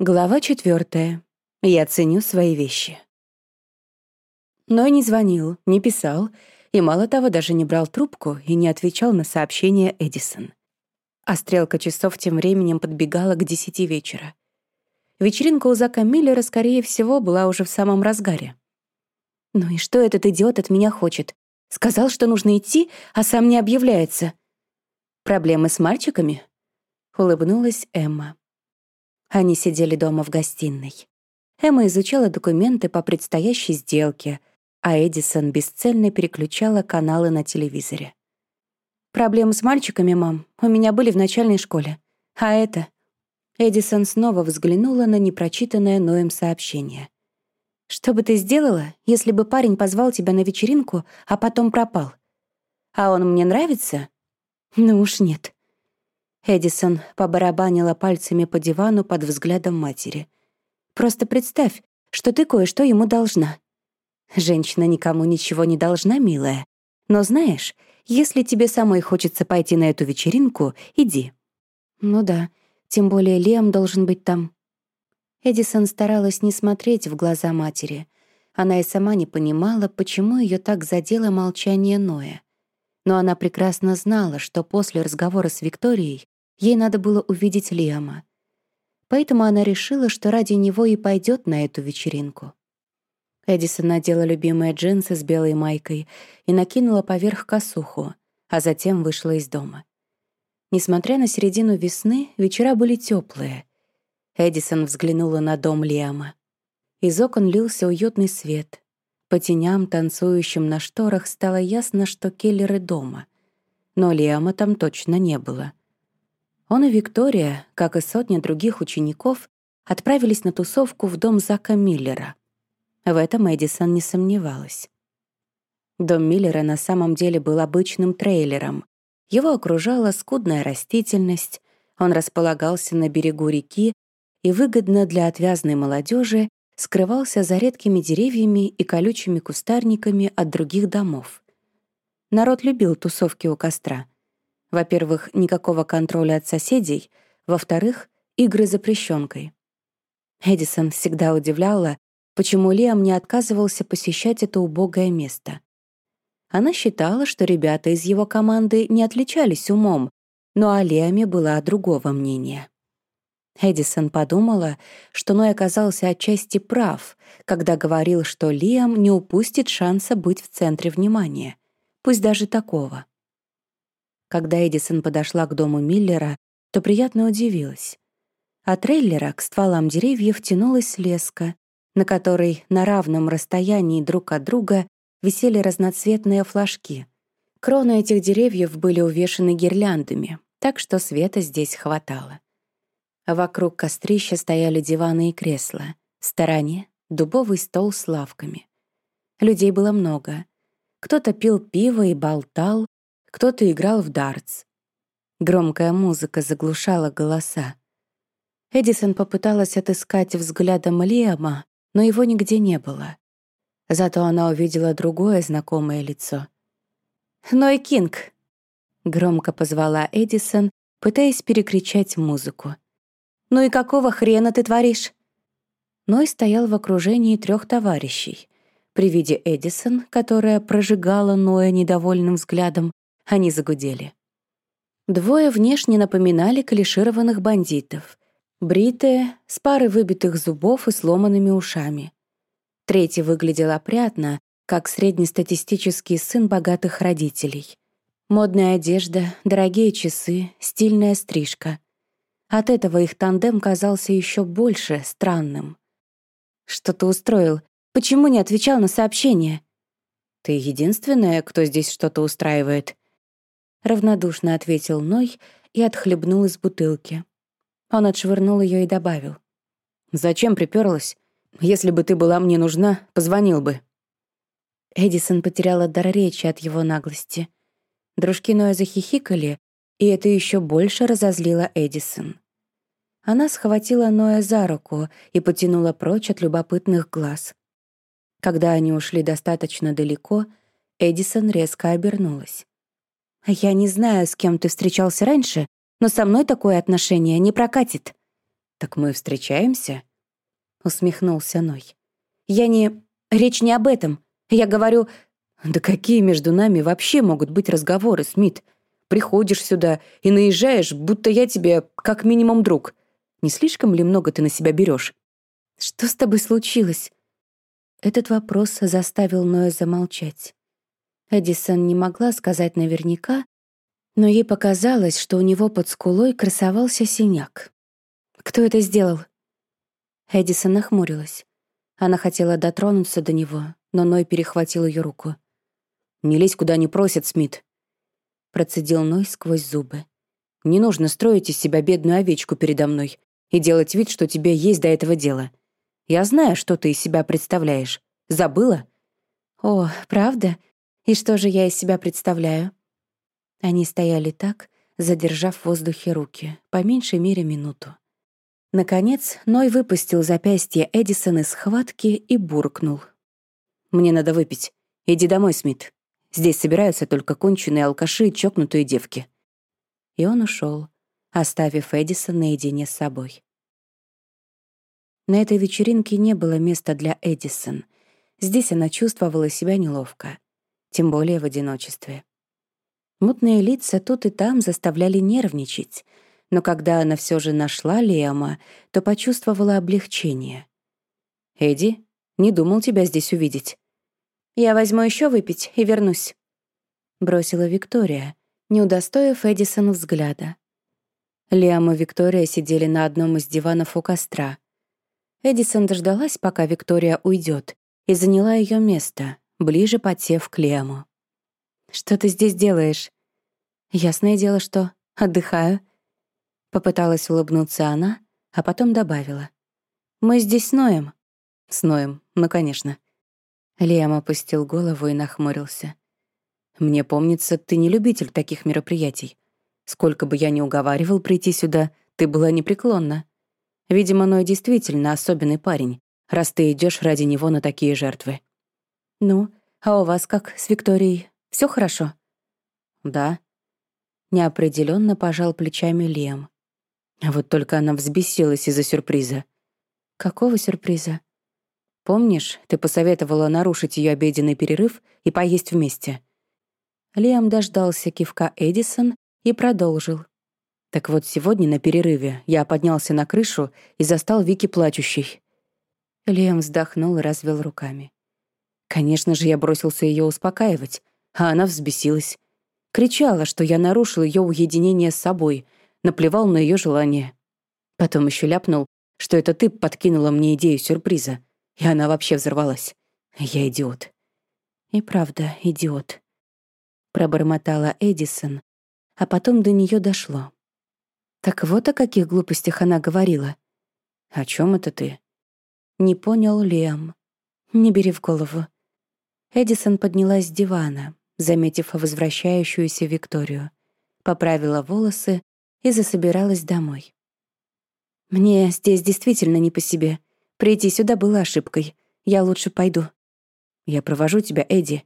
Глава четвертая. Я ценю свои вещи. Ной не звонил, не писал, и мало того, даже не брал трубку и не отвечал на сообщения Эдисон. А стрелка часов тем временем подбегала к десяти вечера. Вечеринка у Зака Миллера, скорее всего, была уже в самом разгаре. «Ну и что этот идиот от меня хочет? Сказал, что нужно идти, а сам не объявляется. Проблемы с мальчиками?» — улыбнулась Эмма. Они сидели дома в гостиной. Эмма изучала документы по предстоящей сделке, а Эдисон бесцельно переключала каналы на телевизоре. «Проблемы с мальчиками, мам, у меня были в начальной школе. А это...» Эдисон снова взглянула на непрочитанное Ноем сообщение. «Что бы ты сделала, если бы парень позвал тебя на вечеринку, а потом пропал? А он мне нравится? Ну уж нет. Эдисон побарабанила пальцами по дивану под взглядом матери. «Просто представь, что ты кое-что ему должна». «Женщина никому ничего не должна, милая. Но знаешь, если тебе самой хочется пойти на эту вечеринку, иди». «Ну да, тем более Лиам должен быть там». Эдисон старалась не смотреть в глаза матери. Она и сама не понимала, почему ее так задело молчание Ноя. Но она прекрасно знала, что после разговора с Викторией Ей надо было увидеть Лиама. Поэтому она решила, что ради него и пойдет на эту вечеринку. Эдисон надела любимые джинсы с белой майкой и накинула поверх косуху, а затем вышла из дома. Несмотря на середину весны, вечера были теплые. Эдисон взглянула на дом Лиама. Из окон лился уютный свет. По теням, танцующим на шторах, стало ясно, что Келлеры дома. Но Лиама там точно не было — он и Виктория, как и сотни других учеников, отправились на тусовку в дом Зака Миллера. В этом Эдисон не сомневалась. Дом Миллера на самом деле был обычным трейлером. Его окружала скудная растительность, он располагался на берегу реки и выгодно для отвязной молодежи скрывался за редкими деревьями и колючими кустарниками от других домов. Народ любил тусовки у костра — во-первых, никакого контроля от соседей, во-вторых, игры запрещенкой. Эдисон всегда удивляла, почему Лиам не отказывался посещать это убогое место. Она считала, что ребята из его команды не отличались умом, но о Лиаме была другого мнения. Эдисон подумала, что Ной оказался отчасти прав, когда говорил, что Лиам не упустит шанса быть в центре внимания, пусть даже такого. Когда Эдисон подошла к дому Миллера, то приятно удивилась. От трейлера к стволам деревьев тянулась леска, на которой на равном расстоянии друг от друга висели разноцветные флажки. Кроны этих деревьев были увешаны гирляндами, так что света здесь хватало. Вокруг кострища стояли диваны и кресла. В стороне — дубовый стол с лавками. Людей было много. Кто-то пил пиво и болтал, кто-то играл в дартс. Громкая музыка заглушала голоса. Эдисон попыталась отыскать взглядом Лиама, но его нигде не было. Зато она увидела другое знакомое лицо. «Ной Кинг!» — громко позвала Эдисон, пытаясь перекричать музыку. «Ну и какого хрена ты творишь?» Ной стоял в окружении трех товарищей. При виде Эдисон, которая прожигала Ноя недовольным взглядом, они загудели. Двое внешне напоминали клишированных бандитов. Бритые, с парой выбитых зубов и сломанными ушами. Третий выглядел опрятно, как среднестатистический сын богатых родителей. Модная одежда, дорогие часы, стильная стрижка. От этого их тандем казался еще больше странным. «Что ты устроил? Почему не отвечал на сообщение?» «Ты единственная, кто здесь что-то устраивает», равнодушно ответил Ной и отхлебнул из бутылки. Он отшвырнул ее и добавил. «Зачем приперлась? Если бы ты была мне нужна, позвонил бы». Эдисон потеряла дар речи от его наглости. Дружки Ноя захихикали, и это еще больше разозлило Эдисон. Она схватила Ноя за руку и потянула прочь от любопытных глаз. Когда они ушли достаточно далеко, Эдисон резко обернулась. «Я не знаю, с кем ты встречался раньше, но со мной такое отношение не прокатит». «Так мы встречаемся?» — усмехнулся Ной. «Я не... Речь не об этом. Я говорю...» «Да какие между нами вообще могут быть разговоры, Смит? Приходишь сюда и наезжаешь, будто я тебе как минимум друг. Не слишком ли много ты на себя берешь? «Что с тобой случилось?» Этот вопрос заставил Ноя замолчать. Эдисон не могла сказать наверняка, но ей показалось, что у него под скулой красовался синяк. «Кто это сделал?» Эдисон нахмурилась. Она хотела дотронуться до него, но Ной перехватил ее руку. «Не лезь, куда не просят, Смит», — процедил Ной сквозь зубы. «Не нужно строить из себя бедную овечку передо мной и делать вид, что тебе есть до этого дела. Я знаю, что ты из себя представляешь. Забыла?» «О, правда? И что же я из себя представляю?» Они стояли так, задержав в воздухе руки, по меньшей мере минуту. Наконец, Ной выпустил запястье Эдисон из схватки и буркнул. «Мне надо выпить. Иди домой, Смит. Здесь собираются только конченые алкаши и чокнутые девки». И он ушел, оставив Эдисон наедине с собой. На этой вечеринке не было места для Эдисон. Здесь она чувствовала себя неловко, тем более в одиночестве. Мутные лица тут и там заставляли нервничать, но когда она все же нашла Лиама, то почувствовала облегчение. «Эдди, не думал тебя здесь увидеть». «Я возьму еще выпить и вернусь», — бросила Виктория, не удостоив Эдисон взгляда. Лиам и Виктория сидели на одном из диванов у костра. Эдисон дождалась, пока Виктория уйдет, и заняла ее место, ближе подсев к Лиаму. «Что ты здесь делаешь?» «Ясное дело, что отдыхаю». Попыталась улыбнуться она, а потом добавила. «Мы здесь с Ноем». «С Ноем, ну, конечно». Лиам опустил голову и нахмурился. «Мне помнится, ты не любитель таких мероприятий. Сколько бы я ни уговаривал прийти сюда, ты была непреклонна. Видимо, Ной действительно особенный парень, раз ты идешь ради него на такие жертвы. Ну, а у вас как с Викторией? Все хорошо? Да. Неопределенно пожал плечами Лем. А вот только она взбесилась из-за сюрприза. Какого сюрприза? Помнишь, ты посоветовала нарушить ее обеденный перерыв и поесть вместе? Лиам дождался кивка Эдисон и продолжил. Так вот, сегодня на перерыве я поднялся на крышу и застал Вики плачущей. Лем вздохнул и развел руками. Конечно же, я бросился ее успокаивать, а она взбесилась. Кричала, что я нарушил ее уединение с собой, наплевал на ее желание. Потом еще ляпнул, что это ты подкинула мне идею сюрприза, и она вообще взорвалась. Я идиот. И правда, идиот. Пробормотала Эдисон, а потом до нее дошло. Так вот о каких глупостях она говорила. «О чем это ты?» Не понял Лиам. «Не бери в голову». Эдисон поднялась с дивана, заметив возвращающуюся Викторию, поправила волосы и засобиралась домой. «Мне здесь действительно не по себе. Прийти сюда было ошибкой. Я лучше пойду». «Я провожу тебя, Эдди».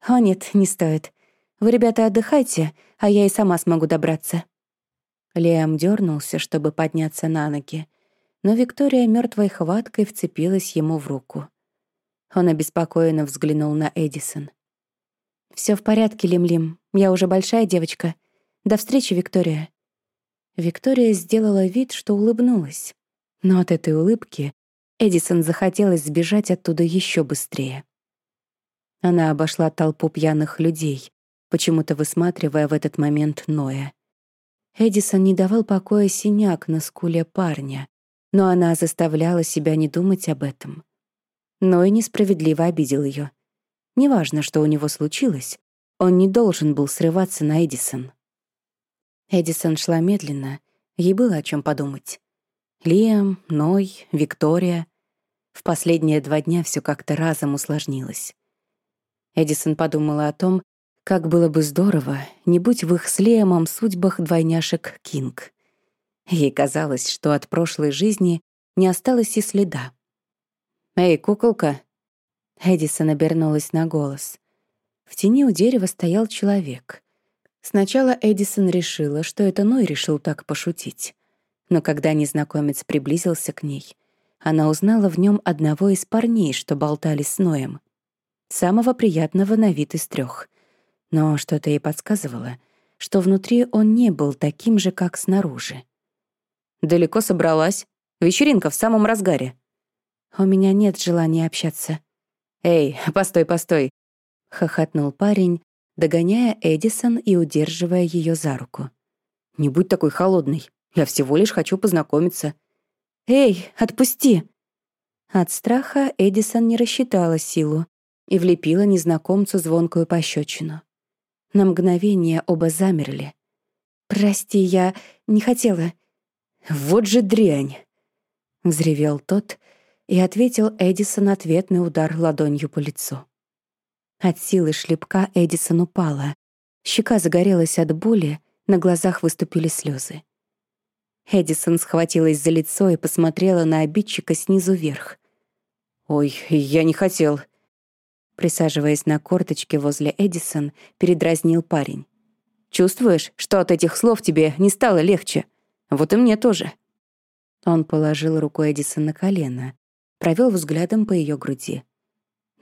«О нет, не стоит. Вы, ребята, отдыхайте, а я и сама смогу добраться». Лиам дернулся, чтобы подняться на ноги, но Виктория мертвой хваткой вцепилась ему в руку. Он обеспокоенно взглянул на Эдисон. Все в порядке, Лим-Лим. Я уже большая девочка. До встречи, Виктория». Виктория сделала вид, что улыбнулась. Но от этой улыбки Эдисон захотелось сбежать оттуда еще быстрее. Она обошла толпу пьяных людей, почему-то высматривая в этот момент Ноя. Эдисон не давал покоя синяк на скуле парня, но она заставляла себя не думать об этом. Но и несправедливо обидел ее. Неважно, что у него случилось, он не должен был срываться на Эдисон. Эдисон шла медленно, ей было о чем подумать. Лиам, Ной, Виктория. В последние два дня все как-то разом усложнилось. Эдисон подумала о том, как было бы здорово, не будь в их с Лиамом судьбах двойняшек Кинг. Ей казалось, что от прошлой жизни не осталось и следа. «Эй, куколка!» Эдисон обернулась на голос. В тени у дерева стоял человек. Сначала Эдисон решила, что это Ной решил так пошутить. Но когда незнакомец приблизился к ней, она узнала в нем одного из парней, что болтали с Ноем. Самого приятного на вид из трех. Но что-то ей подсказывало, что внутри он не был таким же, как снаружи. «Далеко собралась? Вечеринка в самом разгаре». «У меня нет желания общаться». «Эй, постой, постой!» — хохотнул парень, догоняя Эдисон и удерживая ее за руку. «Не будь такой холодной. Я всего лишь хочу познакомиться». «Эй, отпусти!» От страха Эдисон не рассчитала силу и влепила незнакомцу звонкую пощечину. На мгновение оба замерли. «Прости, я не хотела». «Вот же дрянь!» — взревел тот и ответил Эдисон ответный удар ладонью по лицу. От силы шлепка Эдисон упала. Щека загорелась от боли, на глазах выступили слезы. Эдисон схватилась за лицо и посмотрела на обидчика снизу вверх. «Ой, я не хотел». Присаживаясь на корточке возле Эдисон, передразнил парень. «Чувствуешь, что от этих слов тебе не стало легче? Вот и мне тоже». Он положил руку Эдисон на колено, провел взглядом по ее груди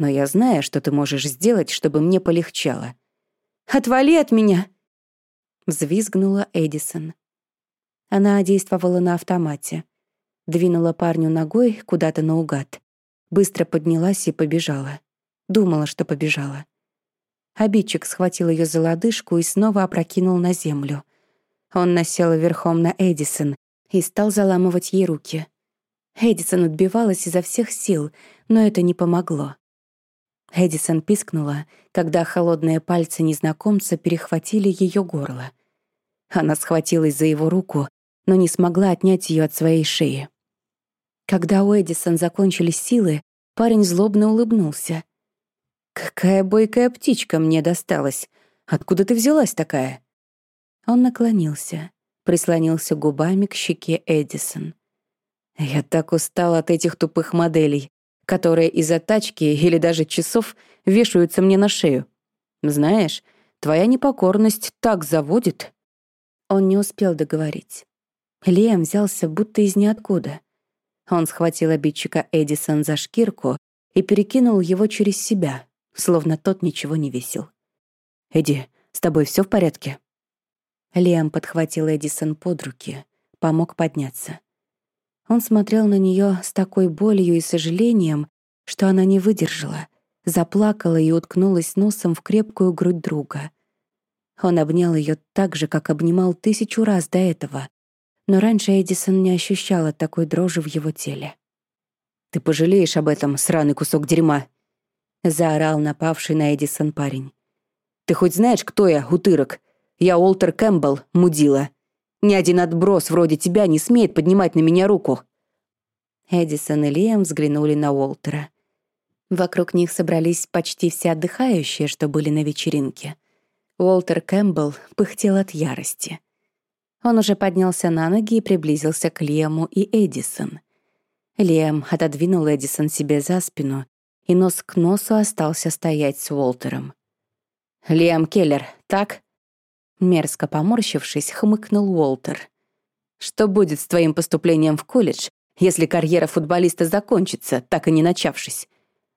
но я знаю, что ты можешь сделать, чтобы мне полегчало». «Отвали от меня!» — взвизгнула Эдисон. Она действовала на автомате. Двинула парню ногой куда-то наугад. Быстро поднялась и побежала. Думала, что побежала. Обидчик схватил ее за лодыжку и снова опрокинул на землю. Он насел верхом на Эдисон и стал заламывать ей руки. Эдисон отбивалась изо всех сил, но это не помогло. Эдисон пискнула, когда холодные пальцы незнакомца перехватили ее горло. Она схватилась за его руку, но не смогла отнять ее от своей шеи. Когда у Эдисон закончились силы, парень злобно улыбнулся. «Какая бойкая птичка мне досталась! Откуда ты взялась такая?» Он наклонился, прислонился губами к щеке Эдисон. «Я так устал от этих тупых моделей которые из-за тачки или даже часов вешаются мне на шею. Знаешь, твоя непокорность так заводит». Он не успел договорить. Лиам взялся будто из ниоткуда. Он схватил обидчика Эдисон за шкирку и перекинул его через себя, словно тот ничего не весил. «Эдди, с тобой все в порядке?» Лиам подхватил Эдисон под руки, помог подняться. Он смотрел на нее с такой болью и сожалением, что она не выдержала, заплакала и уткнулась носом в крепкую грудь друга. Он обнял ее так же, как обнимал тысячу раз до этого, но раньше Эдисон не ощущала такой дрожи в его теле. «Ты пожалеешь об этом, сраный кусок дерьма!» — заорал напавший на Эдисон парень. «Ты хоть знаешь, кто я, утырок? Я Уолтер Кэмпбелл, мудила. Ни один отброс вроде тебя не смеет поднимать на меня руку». Эдисон и Лиам взглянули на Уолтера. Вокруг них собрались почти все отдыхающие, что были на вечеринке. Уолтер Кэмпбелл пыхтел от ярости. Он уже поднялся на ноги и приблизился к Лиаму и Эдисон. Лиам отодвинул Эдисон себе за спину и нос к носу остался стоять с Уолтером. «Лиам Келлер, так?» Мерзко поморщившись, хмыкнул Уолтер. «Что будет с твоим поступлением в колледж, если карьера футболиста закончится, так и не начавшись?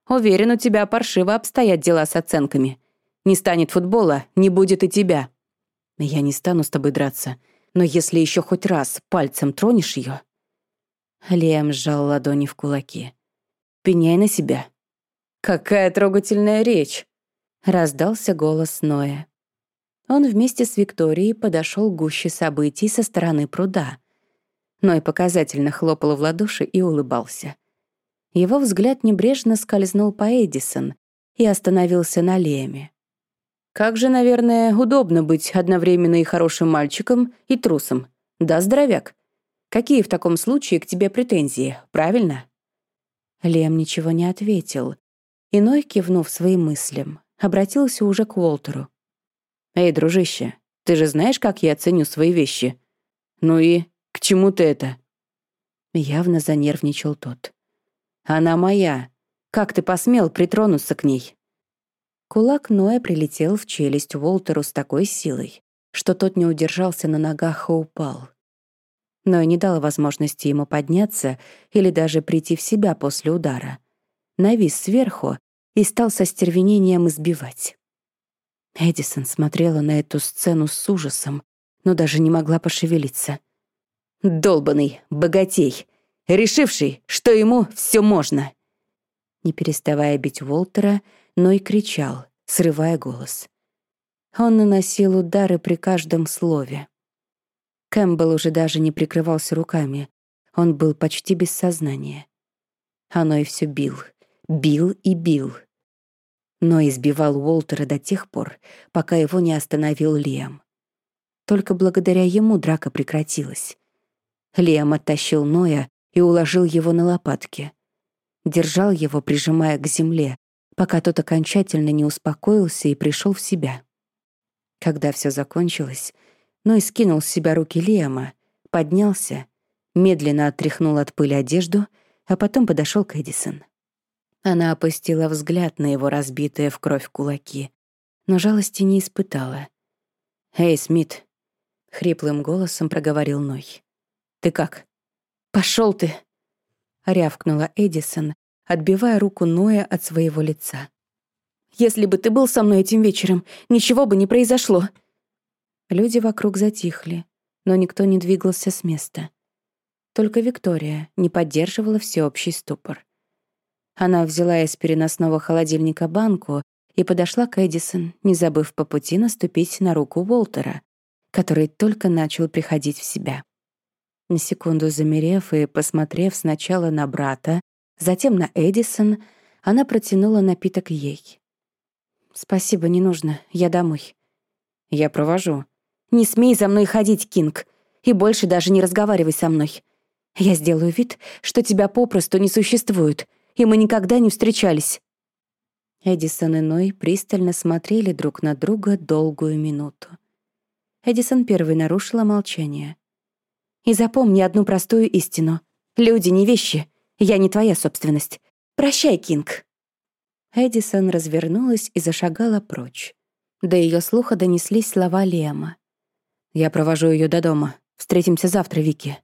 Уверен, у тебя паршиво обстоят дела с оценками. Не станет футбола, не будет и тебя. Я не стану с тобой драться, но если еще хоть раз пальцем тронешь ее. Лем сжал ладони в кулаки. «Пеняй на себя». «Какая трогательная речь!» — раздался голос Ноя. Он вместе с Викторией подошел к гуще событий со стороны пруда. Ной показательно хлопал в ладоши и улыбался. Его взгляд небрежно скользнул по Эдисон и остановился на Леме. «Как же, наверное, удобно быть одновременно и хорошим мальчиком, и трусом. Да, здоровяк? Какие в таком случае к тебе претензии, правильно?» Лем ничего не ответил. Иной, кивнув своим мыслям, обратился уже к Уолтеру. «Эй, дружище, ты же знаешь, как я ценю свои вещи? Ну и к чему ты это?» Явно занервничал тот. «Она моя. Как ты посмел притронуться к ней?» Кулак Ноя прилетел в челюсть Уолтеру с такой силой, что тот не удержался на ногах и упал. но и не дала возможности ему подняться или даже прийти в себя после удара. Навис сверху и стал со стервенением избивать. Эдисон смотрела на эту сцену с ужасом, но даже не могла пошевелиться. «Долбанный богатей, решивший, что ему все можно!» Не переставая бить Уолтера, но и кричал, срывая голос. Он наносил удары при каждом слове. Кэмпбелл уже даже не прикрывался руками. Он был почти без сознания. Оно и все бил, бил и бил. Но избивал Уолтера до тех пор, пока его не остановил Лиам. Только благодаря ему драка прекратилась. Лиам оттащил Ноя и уложил его на лопатки. Держал его, прижимая к земле, пока тот окончательно не успокоился и пришел в себя. Когда все закончилось, Ной скинул с себя руки Лиама, поднялся, медленно отряхнул от пыли одежду, а потом подошел к Эдисон. Она опустила взгляд на его разбитые в кровь кулаки, но жалости не испытала. «Эй, Смит!» — хриплым голосом проговорил Ной. «Ты как?» Пошел ты!» — рявкнула Эдисон, отбивая руку Ноя от своего лица. «Если бы ты был со мной этим вечером, ничего бы не произошло!» Люди вокруг затихли, но никто не двигался с места. Только Виктория не поддерживала всеобщий ступор. Она взяла из переносного холодильника банку и подошла к Эдисон, не забыв по пути наступить на руку Уолтера, который только начал приходить в себя. На секунду замерев и посмотрев сначала на брата, затем на Эдисон, она протянула напиток ей. «Спасибо, не нужно. Я домой». «Я провожу». «Не смей за мной ходить, Кинг, и больше даже не разговаривай со мной. Я сделаю вид, что тебя попросту не существует, и мы никогда не встречались». Эдисон и Ной пристально смотрели друг на друга долгую минуту. Эдисон первой нарушила молчание. «И запомни одну простую истину. Люди не вещи. Я не твоя собственность. Прощай, Кинг». Эдисон развернулась и зашагала прочь. До ее слуха донеслись слова Лема. «Я провожу ее до дома. Встретимся завтра, Вики».